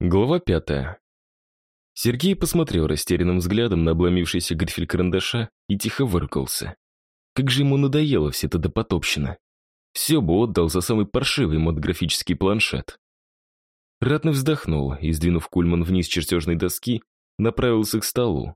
Глава пятая. Сергей посмотрел растерянным взглядом на обломившийся грифель карандаша и тихо выркался. Как же ему надоело все это допотопщина. Все бы отдал за самый паршивый модграфический планшет. Ратный вздохнул и, сдвинув кульман вниз чертежной доски, направился к столу.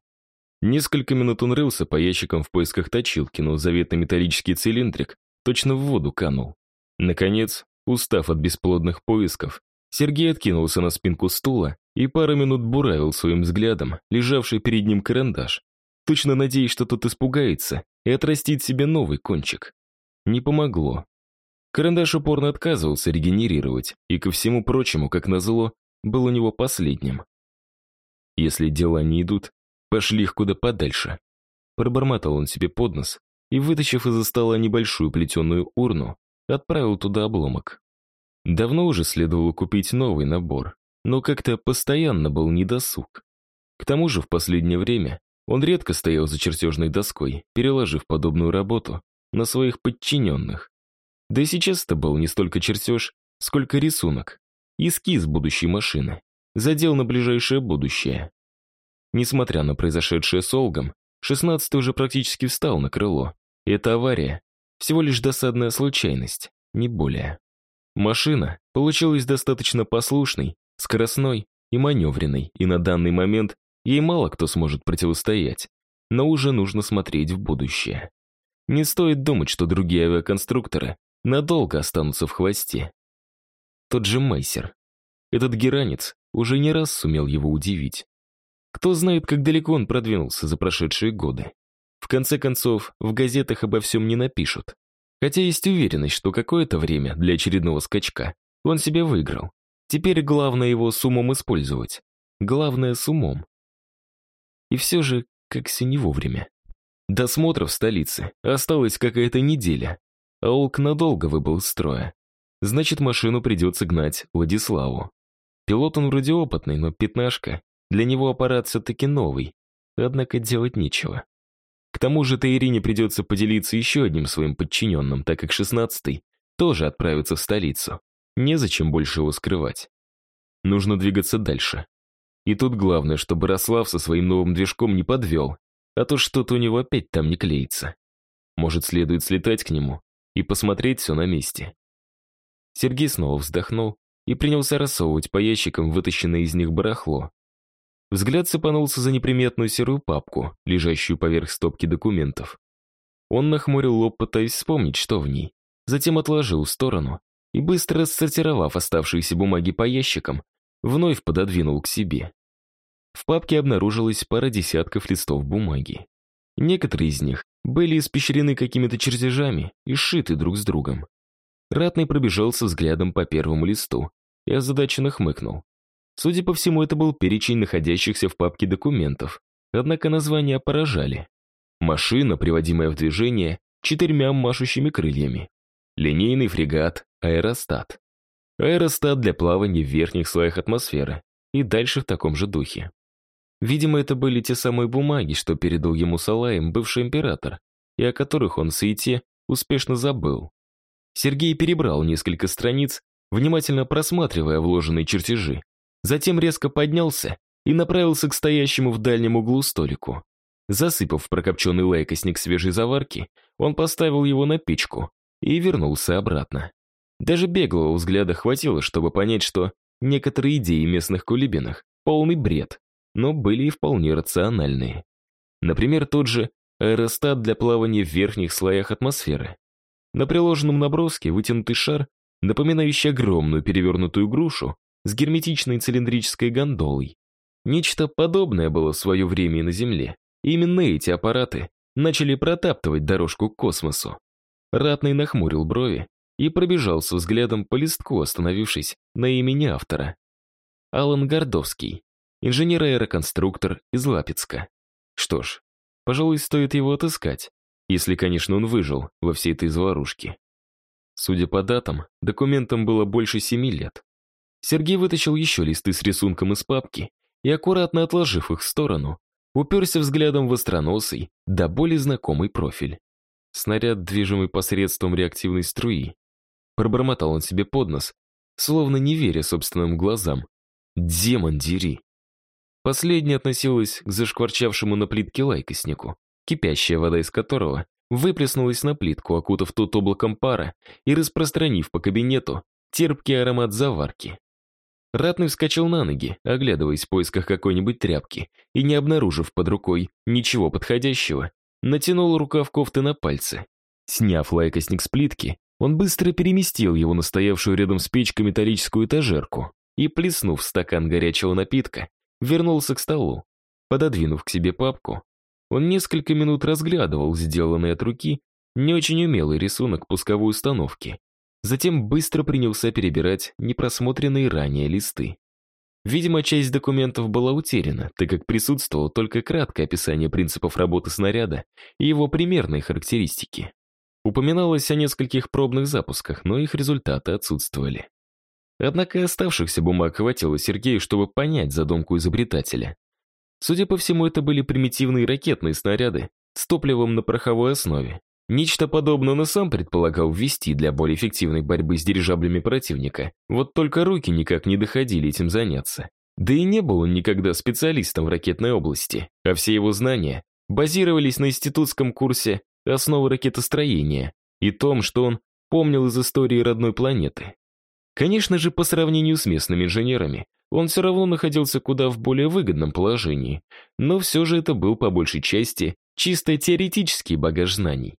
Несколько минут он рылся по ящикам в поисках точилки, но заветный металлический цилиндрик точно в воду канул. Наконец, устав от бесплодных поисков, Сергей откинулся на спинку стула и пару минут буравил своим взглядом лежавший перед ним карандаш, точно надеясь, что тот испугается и отрастит себе новый кончик. Не помогло. Карандаш упорно отказывался регенерировать, и ко всему прочему, как назло, был у него последним. Если дела не идут, пошли их куда подальше. Пробормотал он себе под нос и, вытащив из-за стола небольшую плетеную урну, отправил туда обломок. Давно уже следовало купить новый набор, но как-то постоянно был недосуг. К тому же в последнее время он редко стоял за чертежной доской, переложив подобную работу на своих подчиненных. Да и сейчас это был не столько чертеж, сколько рисунок, эскиз будущей машины, задел на ближайшее будущее. Несмотря на произошедшее с Олгом, 16 уже практически встал на крыло, и эта авария всего лишь досадная случайность, не более. Машина получилась достаточно послушной, скоростной и маневренной, и на данный момент ей мало кто сможет противостоять. Но уже нужно смотреть в будущее. Не стоит думать, что другие авиаконструкторы надолго останутся в хвосте. Тот же Мейсер. Этот геранец уже не раз сумел его удивить. Кто знает, как далеко он продвинулся за прошедшие годы. В конце концов, в газетах обо всем не напишут. Хотя есть уверенность, что какое-то время для очередного скачка он себе выиграл. Теперь главное его с умом использовать. Главное с умом. И все же, как все не вовремя. До смотра в столице осталась какая-то неделя, а Олк надолго выбыл из строя. Значит, машину придется гнать Владиславу. Пилот он вроде опытный, но пятнашка. Для него аппарат все-таки новый. Однако делать нечего. К тому же Таирине придется поделиться еще одним своим подчиненным, так как шестнадцатый тоже отправится в столицу. Незачем больше его скрывать. Нужно двигаться дальше. И тут главное, чтобы Рослав со своим новым движком не подвел, а то что-то у него опять там не клеится. Может, следует слетать к нему и посмотреть все на месте. Сергей снова вздохнул и принялся рассовывать по ящикам вытащенное из них барахло. Взгляд цепанулся за неприметную серую папку, лежащую поверх стопки документов. Он нахмурил лоб, пытаясь вспомнить, что в ней. Затем отложил в сторону и, быстро рассортировав оставшиеся бумаги по ящикам, вновь пододвинул к себе. В папке обнаружилась пара десятков листов бумаги. Некоторые из них были испещрены какими-то чертежами и сшиты друг с другом. Ратный пробежался взглядом по первому листу и озадаченно хмыкнул. Судя по всему, это был перечень находящихся в папке документов, однако названия поражали. Машина, приводимая в движение четырьмя машущими крыльями. Линейный фрегат «Аэростат». Аэростат для плавания в верхних слоях атмосферы и дальше в таком же духе. Видимо, это были те самые бумаги, что передал ему Салаем бывший император, и о которых он Саите успешно забыл. Сергей перебрал несколько страниц, внимательно просматривая вложенные чертежи, Затем резко поднялся и направился к стоящему в дальнем углу столику. Засыпав прокопченный лайкосник свежей заварки, он поставил его на печку и вернулся обратно. Даже беглого взгляда хватило, чтобы понять, что некоторые идеи местных кулибинах — полный бред, но были и вполне рациональные. Например, тот же аэростат для плавания в верхних слоях атмосферы. На приложенном наброске вытянутый шар, напоминающий огромную перевернутую грушу, с герметичной цилиндрической гондолой. Нечто подобное было в свое время и на Земле. именно эти аппараты начали протаптывать дорожку к космосу. Ратный нахмурил брови и пробежался взглядом по листку, остановившись на имени автора. Алан Гордовский, инженер-аэроконструктор из Лапецка. Что ж, пожалуй, стоит его отыскать, если, конечно, он выжил во всей этой заварушке. Судя по датам, документам было больше семи лет. Сергей вытащил еще листы с рисунком из папки и, аккуратно отложив их в сторону, уперся взглядом в остроносый, да более знакомый профиль. Снаряд, движимый посредством реактивной струи. Пробормотал он себе под нос, словно не веря собственным глазам. Демон дери. Последняя относилась к зашкварчавшему на плитке лайкоснику, кипящая вода из которого выплеснулась на плитку, окутав тут облаком пара и распространив по кабинету терпкий аромат заварки. Ратный вскочил на ноги, оглядываясь в поисках какой-нибудь тряпки, и, не обнаружив под рукой ничего подходящего, натянул рукав кофты на пальцы. Сняв лайкосник с плитки, он быстро переместил его на стоявшую рядом с печкой металлическую этажерку и, плеснув стакан горячего напитка, вернулся к столу. Пододвинув к себе папку, он несколько минут разглядывал сделанный от руки не очень умелый рисунок пусковой установки. Затем быстро принялся перебирать непросмотренные ранее листы. Видимо, часть документов была утеряна, так как присутствовало только краткое описание принципов работы снаряда и его примерные характеристики. Упоминалось о нескольких пробных запусках, но их результаты отсутствовали. Однако оставшихся бумаг хватило Сергею, чтобы понять задумку изобретателя. Судя по всему, это были примитивные ракетные снаряды с топливом на пороховой основе. Нечто подобное он и сам предполагал ввести для более эффективной борьбы с дирижаблями противника, вот только руки никак не доходили этим заняться. Да и не был он никогда специалистом в ракетной области, а все его знания базировались на институтском курсе «Основы ракетостроения» и том, что он помнил из истории родной планеты. Конечно же, по сравнению с местными инженерами, он все равно находился куда в более выгодном положении, но все же это был по большей части чисто теоретический багаж знаний.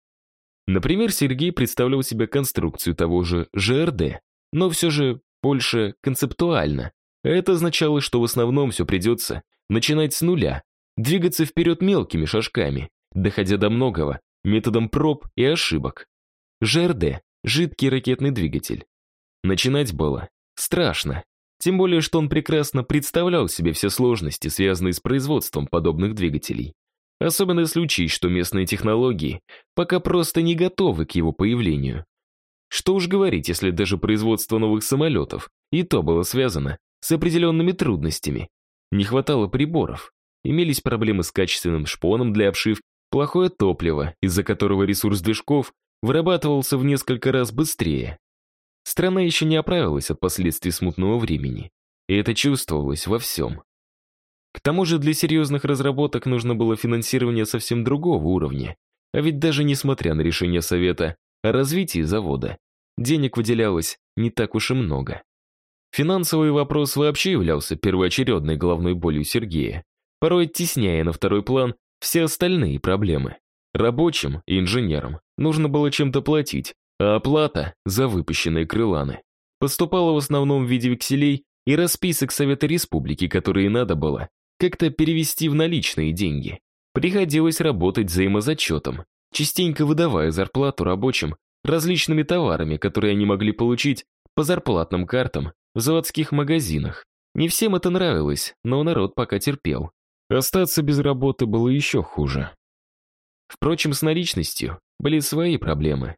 Например, Сергей представлял себе конструкцию того же ЖРД, но все же больше концептуально. Это означало, что в основном все придется начинать с нуля, двигаться вперед мелкими шажками, доходя до многого методом проб и ошибок. ЖРД — жидкий ракетный двигатель. Начинать было страшно, тем более, что он прекрасно представлял себе все сложности, связанные с производством подобных двигателей. Особенно если учесть, что местные технологии пока просто не готовы к его появлению. Что уж говорить, если даже производство новых самолетов и то было связано с определенными трудностями. Не хватало приборов, имелись проблемы с качественным шпоном для обшивки, плохое топливо, из-за которого ресурс движков вырабатывался в несколько раз быстрее. Страна еще не оправилась от последствий смутного времени, и это чувствовалось во всем. К тому же для серьезных разработок нужно было финансирование совсем другого уровня, а ведь даже несмотря на решение Совета о развитии завода, денег выделялось не так уж и много. Финансовый вопрос вообще являлся первоочередной головной болью Сергея, порой оттесняя на второй план все остальные проблемы. Рабочим и инженерам нужно было чем-то платить, а оплата за выпущенные крыланы поступала в основном в виде векселей и расписок Совета Республики, которые надо было как-то перевести в наличные деньги. Приходилось работать взаимозачетом, частенько выдавая зарплату рабочим различными товарами, которые они могли получить по зарплатным картам в заводских магазинах. Не всем это нравилось, но народ пока терпел. Остаться без работы было еще хуже. Впрочем, с наличностью были свои проблемы.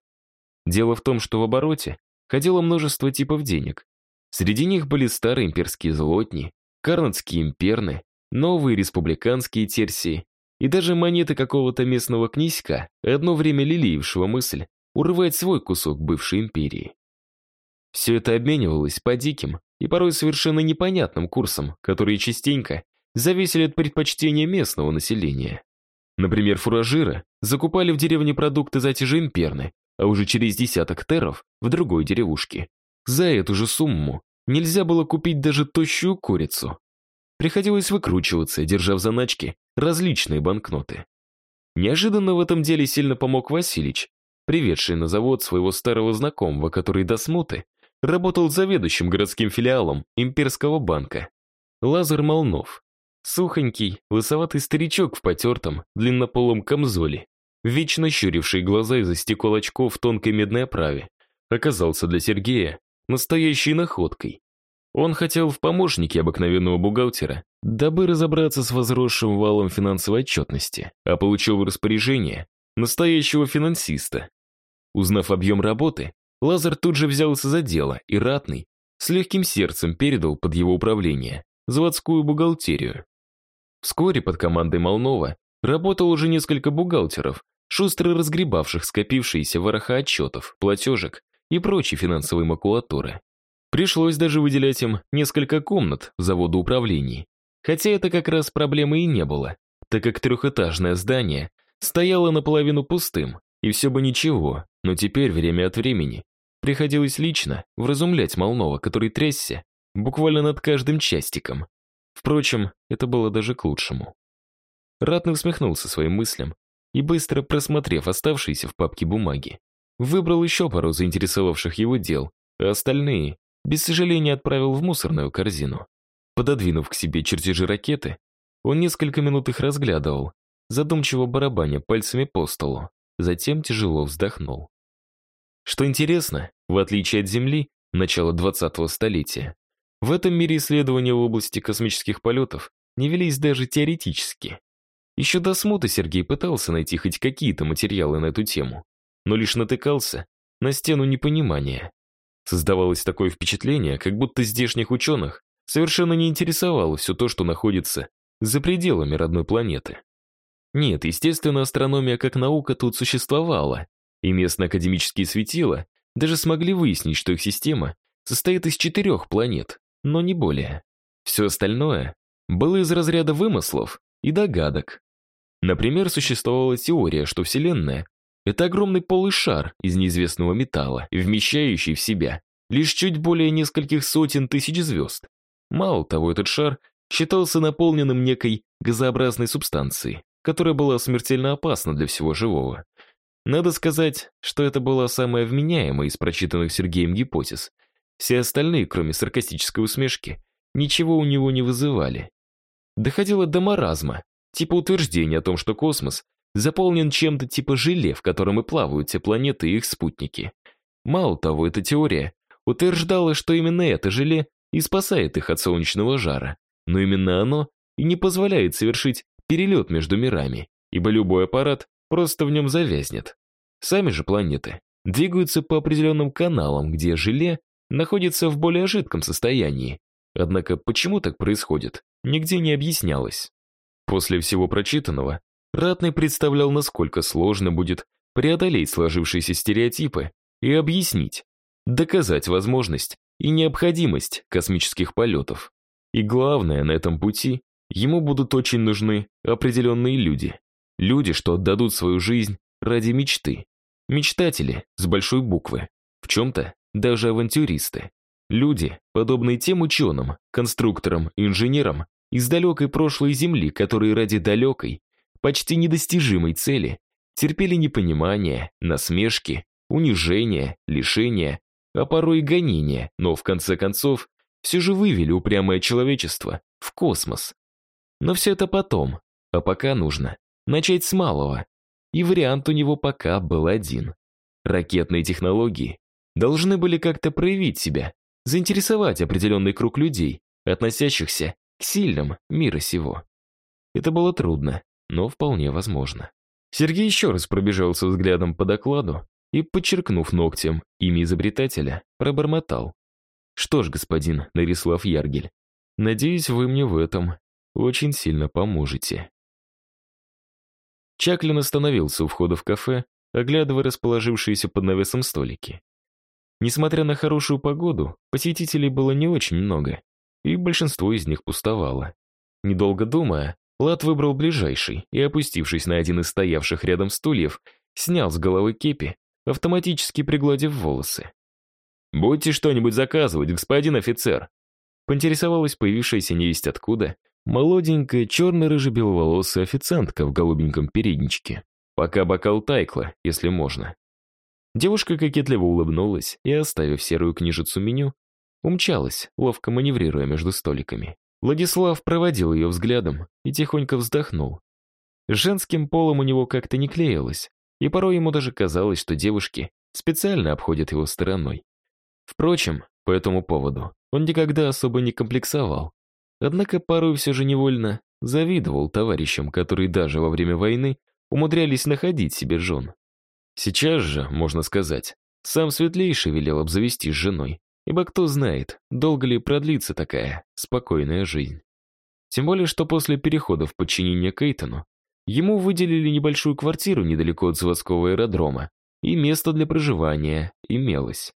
Дело в том, что в обороте ходило множество типов денег. Среди них были старые имперские злотни, карнадские имперны, новые республиканские терсии и даже монеты какого-то местного князька, одно время лелеявшего мысль урывать свой кусок бывшей империи. Все это обменивалось по диким и порой совершенно непонятным курсам, которые частенько зависели от предпочтения местного населения. Например, фуражиры закупали в деревне продукты за те же имперны, а уже через десяток теров в другой деревушке. За эту же сумму нельзя было купить даже тощую курицу. Приходилось выкручиваться, держа в заначке различные банкноты. Неожиданно в этом деле сильно помог Василич, приведший на завод своего старого знакомого, который до смуты работал заведующим городским филиалом имперского банка. Лазар Молнов. Сухонький, лысоватый старичок в потертом, длиннополом камзоле, вечно щуривший глаза из-за стекол очков в тонкой медной оправе, оказался для Сергея настоящей находкой. Он хотел в помощнике обыкновенного бухгалтера, дабы разобраться с возросшим валом финансовой отчетности, а получил в распоряжение настоящего финансиста. Узнав объем работы, Лазар тут же взялся за дело, и ратный с легким сердцем передал под его управление заводскую бухгалтерию. Вскоре под командой Молнова работал уже несколько бухгалтеров, шустро разгребавших скопившиеся вороха отчетов, платежек и прочей финансовой макулатуры. Пришлось даже выделять им несколько комнат в заводоуправлении. Хотя это как раз проблемы и не было, так как трехэтажное здание стояло наполовину пустым, и все бы ничего, но теперь время от времени приходилось лично вразумлять Молнова, который трясся буквально над каждым частиком. Впрочем, это было даже к лучшему. Ратный усмехнулся своим мыслям и, быстро просмотрев оставшиеся в папке бумаги, выбрал еще пару заинтересовавших его дел, а остальные, без сожаления, отправил в мусорную корзину. Пододвинув к себе чертежи ракеты, он несколько минут их разглядывал, задумчиво барабаня пальцами по столу, затем тяжело вздохнул. Что интересно, в отличие от Земли, начала 20-го столетия, в этом мире исследования в области космических полетов не велись даже теоретически. Еще до смуты Сергей пытался найти хоть какие-то материалы на эту тему, но лишь натыкался на стену непонимания. Создавалось такое впечатление, как будто здешних ученых совершенно не интересовало все то, что находится за пределами родной планеты. Нет, естественно, астрономия как наука тут существовала, и местные академические светила даже смогли выяснить, что их система состоит из четырех планет, но не более. Все остальное было из разряда вымыслов и догадок. Например, существовала теория, что Вселенная — это огромный полый шар из неизвестного металла, вмещающий в себя лишь чуть более нескольких сотен тысяч звезд. Мало того, этот шар считался наполненным некой газообразной субстанцией, которая была смертельно опасна для всего живого. Надо сказать, что это была самая вменяемая из прочитанных Сергеем гипотез. Все остальные, кроме саркастической усмешки, ничего у него не вызывали. Доходило до маразма, типа утверждения о том, что космос заполнен чем-то типа желе, в котором и плавают все планеты и их спутники. Мало того, эта теория утверждала, что именно это желе и спасает их от солнечного жара, но именно оно и не позволяет совершить перелет между мирами, ибо любой аппарат просто в нем завязнет. Сами же планеты двигаются по определенным каналам, где желе находится в более жидком состоянии. Однако почему так происходит, нигде не объяснялось. После всего прочитанного, Ратный представлял, насколько сложно будет преодолеть сложившиеся стереотипы и объяснить, доказать возможность и необходимость космических полетов. И главное, на этом пути ему будут очень нужны определенные люди. Люди, что отдадут свою жизнь ради мечты. Мечтатели с большой буквы. В чем-то даже авантюристы. Люди, подобные тем ученым, конструкторам, инженерам из далекой прошлой Земли, которые ради далекой, почти недостижимой цели терпели непонимание, насмешки, унижение, лишения, а порой и гонения, но в конце концов все же вывели упрямое человечество в космос. Но все это потом, а пока нужно начать с малого. И вариант у него пока был один. Ракетные технологии должны были как-то проявить себя, заинтересовать определенный круг людей, относящихся к сильным мира сего. Это было трудно, но вполне возможно. Сергей еще раз пробежался взглядом по докладу и, подчеркнув ногтем имя изобретателя, пробормотал. «Что ж, господин Нарислав Яргель, надеюсь, вы мне в этом очень сильно поможете». Чаклин остановился у входа в кафе, оглядывая расположившиеся под навесом столики. Несмотря на хорошую погоду, посетителей было не очень много, и большинство из них пустовало. Недолго думая, Лад выбрал ближайший и, опустившись на один из стоявших рядом стульев, снял с головы кепи, автоматически пригладив волосы. «Будете что-нибудь заказывать, господин офицер?» Поинтересовалась появившаяся невесть откуда молоденькая черно-рыже-беловолосая официантка в голубеньком передничке. Пока бокал тайкла, если можно. Девушка кокетливо улыбнулась и, оставив серую книжицу меню, умчалась, ловко маневрируя между столиками. Владислав проводил ее взглядом и тихонько вздохнул. женским полом у него как-то не клеилось, и порой ему даже казалось, что девушки специально обходят его стороной. Впрочем, по этому поводу он никогда особо не комплексовал. Однако порой все же невольно завидовал товарищам, которые даже во время войны умудрялись находить себе жен. Сейчас же, можно сказать, сам Светлейший велел обзавестись женой, ибо кто знает, долго ли продлится такая спокойная жизнь. Тем более, что после перехода в подчинение Кейтону ему выделили небольшую квартиру недалеко от заводского аэродрома, и место для проживания имелось.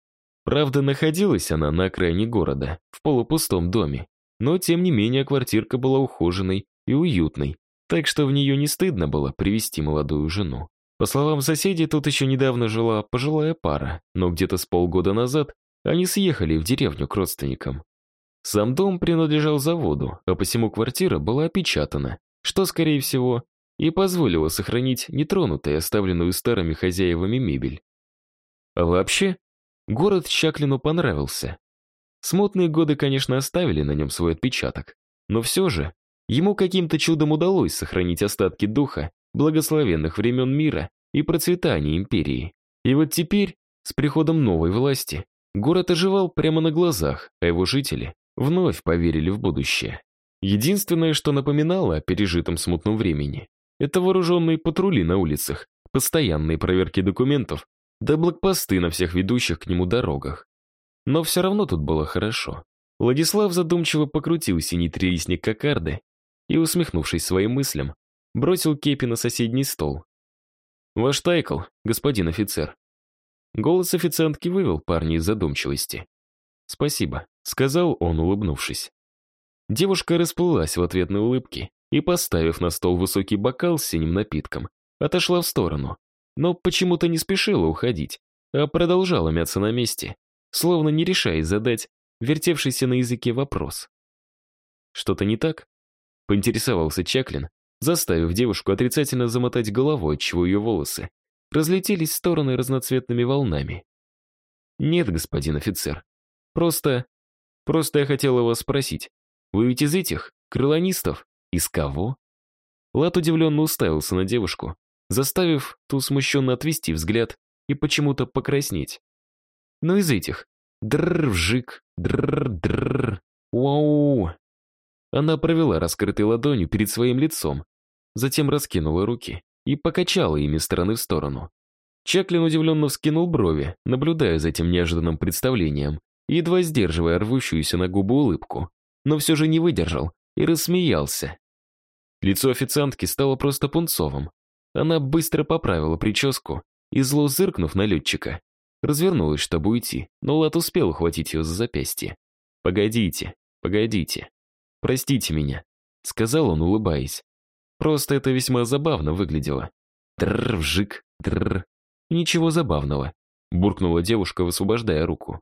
Правда, находилась она на окраине города, в полупустом доме, но тем не менее квартирка была ухоженной и уютной, так что в нее не стыдно было привести молодую жену. По словам соседей, тут еще недавно жила пожилая пара, но где-то с полгода назад они съехали в деревню к родственникам. Сам дом принадлежал заводу, а посему квартира была опечатана, что, скорее всего, и позволило сохранить нетронутой, оставленную старыми хозяевами мебель. А вообще, город Чаклину понравился. Смутные годы, конечно, оставили на нем свой отпечаток, но все же ему каким-то чудом удалось сохранить остатки духа благословенных времен мира и процветания империи. И вот теперь, с приходом новой власти, город оживал прямо на глазах, а его жители вновь поверили в будущее. Единственное, что напоминало о пережитом смутном времени, это вооруженные патрули на улицах, постоянные проверки документов, да блокпосты на всех ведущих к нему дорогах. Но все равно тут было хорошо. Владислав задумчиво покрутил синий трилистник кокарды и, усмехнувшись своим мыслям, бросил кепи на соседний стол. «Ваш тайкл, господин офицер». Голос официантки вывел парня из задумчивости. «Спасибо», — сказал он, улыбнувшись. Девушка расплылась в ответной улыбке и, поставив на стол высокий бокал с синим напитком, отошла в сторону, но почему-то не спешила уходить, а продолжала мяться на месте, словно не решаясь задать вертевшийся на языке вопрос. «Что-то не так?» — поинтересовался Чаклин, заставив девушку отрицательно замотать головой, отчего ее волосы разлетелись в стороны разноцветными волнами. «Нет, господин офицер. Просто... Просто я хотела вас спросить. Вы ведь из этих, крылонистов?» «Из кого?» Лад удивленно уставился на девушку, заставив ту смущенно отвести взгляд и почему-то покраснеть. «Ну из этих. Дрррр-вжик, дрррр-дрррр, вау!» Она провела раскрытой ладонью перед своим лицом, затем раскинула руки и покачала ими стороны в сторону. Чаклин удивленно вскинул брови, наблюдая за этим неожиданным представлением, едва сдерживая рвущуюся на губы улыбку, но все же не выдержал и рассмеялся. Лицо официантки стало просто пунцовым. Она быстро поправила прическу и, зло зыркнув на летчика, развернулась, чтобы уйти, но Лат успел ухватить ее за запястье. «Погодите, погодите. Простите меня», — сказал он, улыбаясь. Просто это весьма забавно выглядело. Дрррр, вжик, дрррр. Ничего забавного, буркнула девушка, высвобождая руку.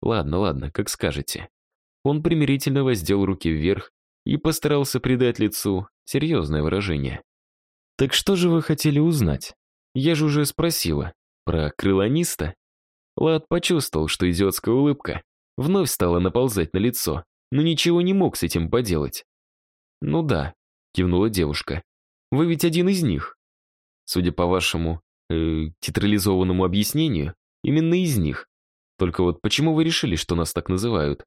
Ладно, ладно, как скажете. Он примирительно воздел руки вверх и постарался придать лицу серьезное выражение. «Так что же вы хотели узнать? Я же уже спросила. Про крылониста?» Лад почувствовал, что идиотская улыбка вновь стала наползать на лицо, но ничего не мог с этим поделать. «Ну да», — кивнула девушка. «Вы ведь один из них». Судя по вашему э, театрализованному объяснению, именно из них. Только вот почему вы решили, что нас так называют?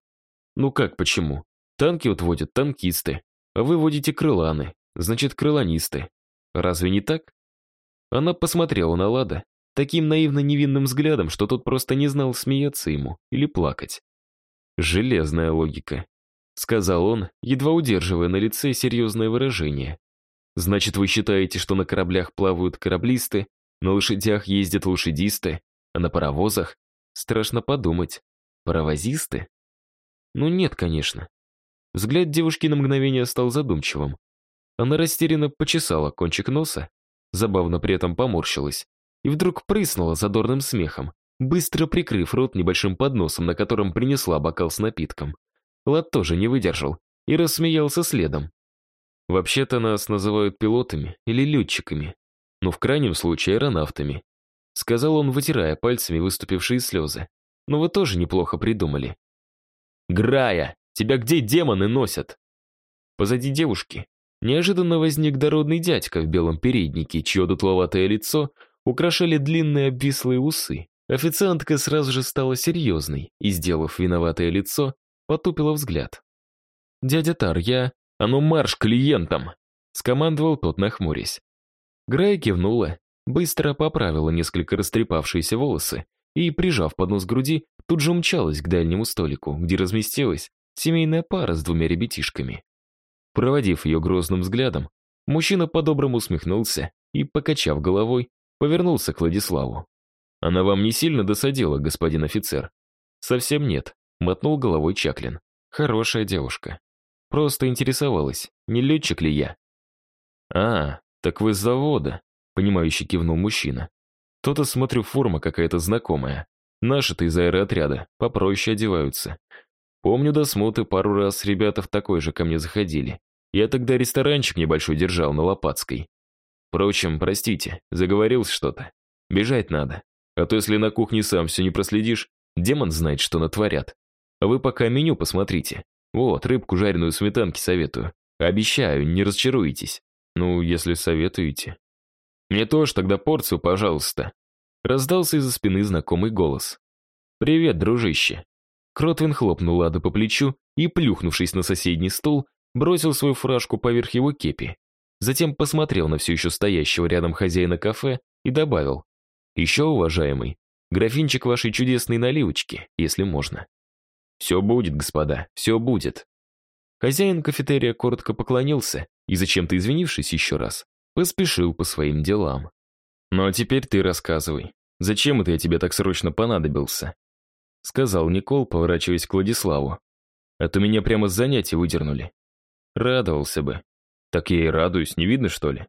Ну как почему? Танки вот водят танкисты, а вы водите крыланы, значит, крыланисты. Разве не так? Она посмотрела на Лада таким наивно невинным взглядом, что тот просто не знал, смеяться ему или плакать. «Железная логика», — сказал он, едва удерживая на лице серьезное выражение. «Значит, вы считаете, что на кораблях плавают кораблисты, на лошадях ездят лошадисты, а на паровозах? Страшно подумать. Паровозисты? Ну нет, конечно. Взгляд девушки на мгновение стал задумчивым. Она растерянно почесала кончик носа, забавно при этом поморщилась, и вдруг прыснула задорным смехом, быстро прикрыв рот небольшим подносом, на котором принесла бокал с напитком. Лад тоже не выдержал и рассмеялся следом. Вообще-то нас называют пилотами или летчиками, но в крайнем случае аэронавтами. Сказал он, вытирая пальцами выступившие слезы. Но вы тоже неплохо придумали. «Грая!» Тебя где демоны носят?» Позади девушки неожиданно возник дородный дядька в белом переднике, чье дутловатое лицо украшали длинные обвислые усы. Официантка сразу же стала серьезной и, сделав виноватое лицо, потупила взгляд. «Дядя Тар, я... А ну марш клиентам!» скомандовал тот, нахмурясь. Грая кивнула, быстро поправила несколько растрепавшиеся волосы и, прижав поднос к груди, тут же умчалась к дальнему столику, где разместилась семейная пара с двумя ребятишками. Проводив ее грозным взглядом, мужчина по-доброму усмехнулся и, покачав головой, повернулся к Владиславу. «Она вам не сильно досадила, господин офицер?» Совсем нет, мотнул головой Чаклин. Хорошая девушка. Просто интересовалась, не летчик ли я. А, так вы с завода, понимающе кивнул мужчина. То-то, смотрю, форма какая-то знакомая. Наши-то из аэроотряда попроще одеваются. Помню до пару раз ребята в такой же ко мне заходили. Я тогда ресторанчик небольшой держал на Лопатской. Впрочем, простите, заговорился что-то. Бежать надо. А то если на кухне сам все не проследишь, демон знает, что натворят. А вы пока меню посмотрите. Вот, рыбку жареную сметанки советую. Обещаю, не разочаруетесь. Ну, если советуете. Мне тоже тогда порцию, пожалуйста. Раздался из-за спины знакомый голос. «Привет, дружище». Кротвин хлопнул Лада по плечу и, плюхнувшись на соседний стул, бросил свою фуражку поверх его кепи. Затем посмотрел на все еще стоящего рядом хозяина кафе и добавил. «Еще, уважаемый, графинчик вашей чудесной наливочки, если можно». «Все будет, господа, все будет». Хозяин кафетерия коротко поклонился и, зачем-то извинившись еще раз, поспешил по своим делам. «Ну а теперь ты рассказывай, зачем это я тебе так срочно понадобился?» Сказал Никол, поворачиваясь к Владиславу. «А то меня прямо с занятий выдернули». Радовался бы. Так я и радуюсь, не видно, что ли?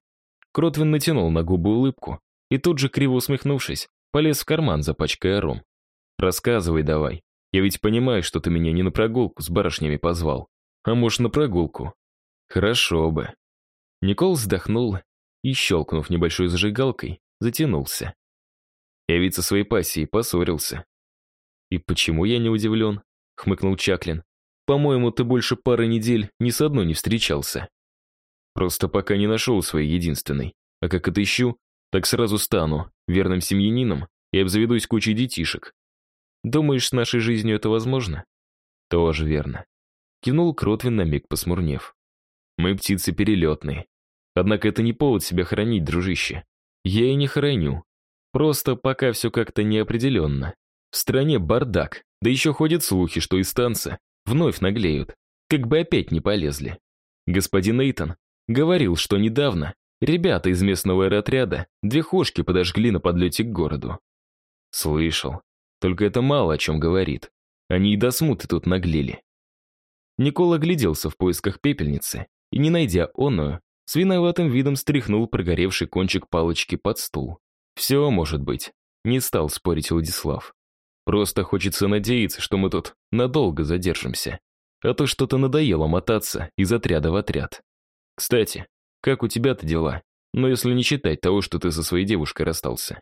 Кротвин натянул на губы улыбку и тут же, криво усмехнувшись, полез в карман за пачкой аром. «Рассказывай давай. Я ведь понимаю, что ты меня не на прогулку с барышнями позвал, а может, на прогулку. Хорошо бы». Никол вздохнул и, щелкнув небольшой зажигалкой, затянулся. Я ведь со своей пассией поссорился. «И почему я не удивлен?» — хмыкнул Чаклин. «По-моему, ты больше пары недель ни с одной не встречался. Просто пока не нашел своей единственной. А как отыщу, так сразу стану верным семьянином и обзаведусь кучей детишек. Думаешь, с нашей жизнью это возможно? Тоже верно. Кивнул Кротвин на миг посмурнев. Мы птицы перелетные. Однако это не повод себя хранить, дружище. Я и не храню. Просто пока все как-то неопределенно. В стране бардак, да еще ходят слухи, что из танца вновь наглеют. Как бы опять не полезли. Господин Эйтон говорил, что недавно ребята из местного аэротряда две хошки подожгли на подлете к городу. Слышал. Только это мало о чем говорит. Они и до смуты тут наглели. Никола огляделся в поисках пепельницы и, не найдя оную, с виноватым видом стряхнул прогоревший кончик палочки под стул. «Все может быть», — не стал спорить Владислав. «Просто хочется надеяться, что мы тут надолго задержимся. А то что-то надоело мотаться из отряда в отряд. Кстати, как у тебя-то дела? Но если не считать того, что ты со своей девушкой расстался».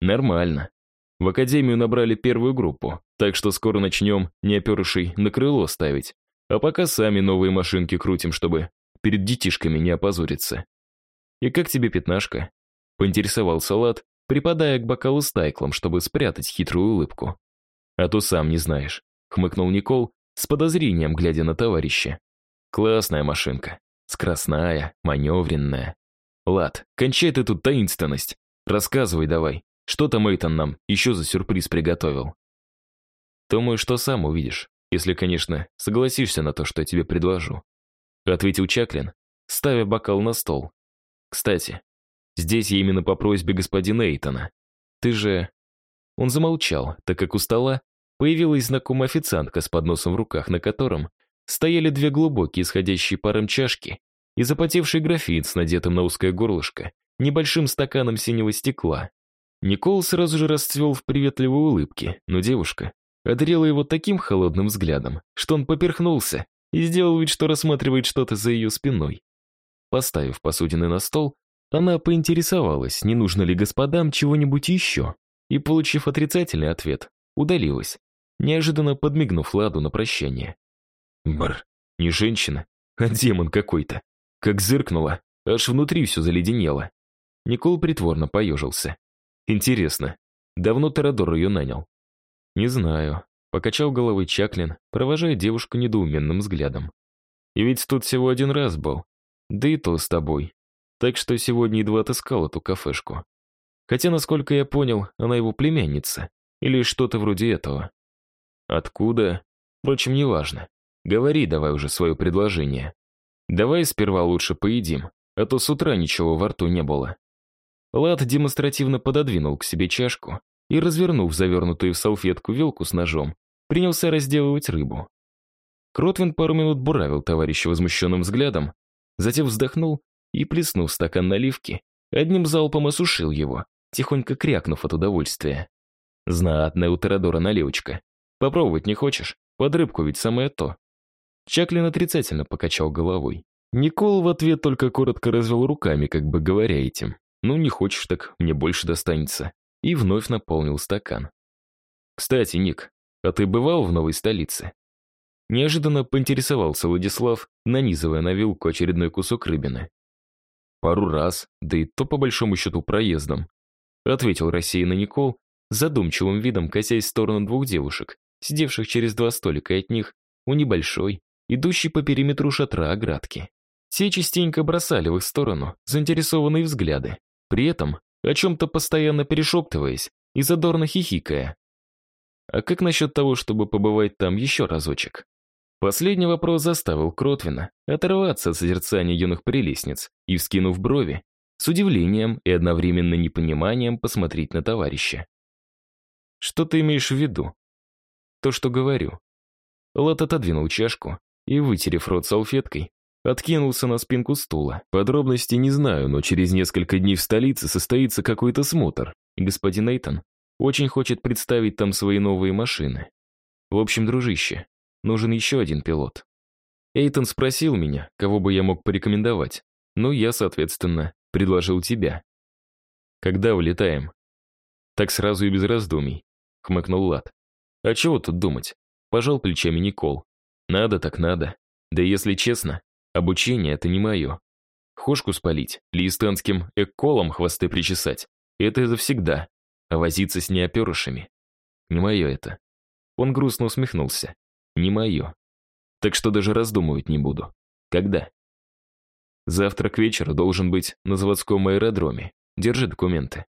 «Нормально. В академию набрали первую группу, так что скоро начнем неоперышей на крыло ставить. А пока сами новые машинки крутим, чтобы перед детишками не опозориться. «И как тебе пятнашка?» — поинтересовался Лад, припадая к бокалу с тайклом, чтобы спрятать хитрую улыбку. «А то сам не знаешь», — хмыкнул Никол, с подозрением глядя на товарища. «Классная машинка. Скоростная, маневренная. Лад, кончай ты тут таинственность. Рассказывай давай, что там Эйтон нам еще за сюрприз приготовил?» «Думаю, что сам увидишь, если, конечно, согласишься на то, что я тебе предложу», ответил Чаклин, ставя бокал на стол. Кстати, здесь я именно по просьбе господина Эйтона. Ты же... Он замолчал, так как у стола появилась знакомая официантка с подносом в руках, на котором стояли две глубокие, исходящие паром чашки и запотевший графин с надетым на узкое горлышко, небольшим стаканом синего стекла. Никол сразу же расцвел в приветливой улыбке, но девушка одарила его таким холодным взглядом, что он поперхнулся и сделал вид, что рассматривает что-то за ее спиной. Поставив посудины на стол, она поинтересовалась, не нужно ли господам чего-нибудь еще, и, получив отрицательный ответ, удалилась, неожиданно подмигнув Ладу на прощание. Бр, не женщина, а демон какой-то. Как зыркнула, аж внутри все заледенело. Никол притворно поежился. Интересно, давно Теодор ее нанял? Не знаю, Покачал головой Чаклин, провожая девушку недоуменным взглядом. И ведь тут всего один раз был. Да и то с тобой. Так что сегодня едва отыскал эту кафешку. Хотя, насколько я понял, она его племянница. Или что-то вроде этого. Откуда? Впрочем, неважно. Говори давай уже свое предложение. Давай сперва лучше поедим, а то с утра ничего во рту не было. Лад демонстративно пододвинул к себе чашку и, развернув завернутую в салфетку вилку с ножом, принялся разделывать рыбу. Кротвин пару минут буравил товарища возмущенным взглядом, затем вздохнул и, плеснув стакан наливки, одним залпом осушил его, тихонько крякнув от удовольствия. Знатная у Теодора наливочка. Попробовать не хочешь? Под рыбку ведь самое то. Чаклин отрицательно покачал головой. Никол в ответ только коротко развел руками, как бы говоря этим. «Ну, не хочешь, так мне больше достанется». И вновь наполнил стакан. «Кстати, Ник, а ты бывал в новой столице?» Неожиданно поинтересовался Владислав, нанизывая на вилку очередной кусок рыбины. «Пару раз, да и то по большому счету проездом», ответил рассеянно Никол, задумчивым видом косясь в сторону двух девушек, сидевших через два столика от них у небольшой, идущей по периметру шатра оградки. Те частенько бросали в их сторону заинтересованные взгляды, при этом о чем-то постоянно перешептываясь и задорно хихикая. А как насчет того, чтобы побывать там еще разочек? Последний вопрос заставил Кротвина оторваться от созерцания юных прелестниц и, вскинув брови, с удивлением и одновременно непониманием посмотреть на товарища. «Что ты имеешь в виду?» «То, что говорю». Лат отодвинул чашку и, вытерев рот салфеткой, Откинулся на спинку стула. Подробности не знаю, но через несколько дней в столице состоится какой-то смотр, и господин Эйтон очень хочет представить там свои новые машины. В общем, дружище, нужен еще один пилот. Эйтон спросил меня, кого бы я мог порекомендовать. Ну, я, соответственно, предложил тебя. Когда улетаем? Так сразу и без раздумий, хмыкнул Лад. А чего тут думать? Пожал плечами Никол. Надо так надо. Да если честно, Обучение — это не мое. Хошку спалить, листанским экколом хвосты причесать — это завсегда, а возиться с неоперышами — не мое это. Он грустно усмехнулся. Не мое. Так что даже раздумывать не буду. Когда? Завтра к вечеру должен быть на заводском аэродроме. Держи документы.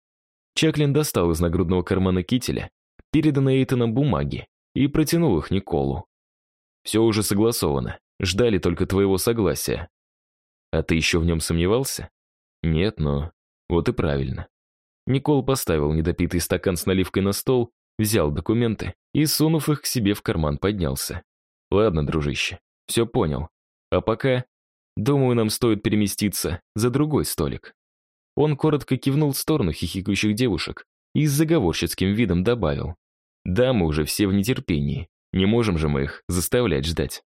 Чаклин достал из нагрудного кармана кителя переданные Эйтоном бумаги и протянул их Николу. Все уже согласовано. Ждали только твоего согласия. А ты еще в нем сомневался? Нет, но... Вот и правильно. Никол поставил недопитый стакан с наливкой на стол, взял документы и, сунув их к себе в карман, поднялся. Ладно, дружище, все понял. А пока, думаю, нам стоит переместиться за другой столик. Он коротко кивнул в сторону хихикающих девушек и с заговорщицким видом добавил. Да, мы уже все в нетерпении. Не можем же мы их заставлять ждать.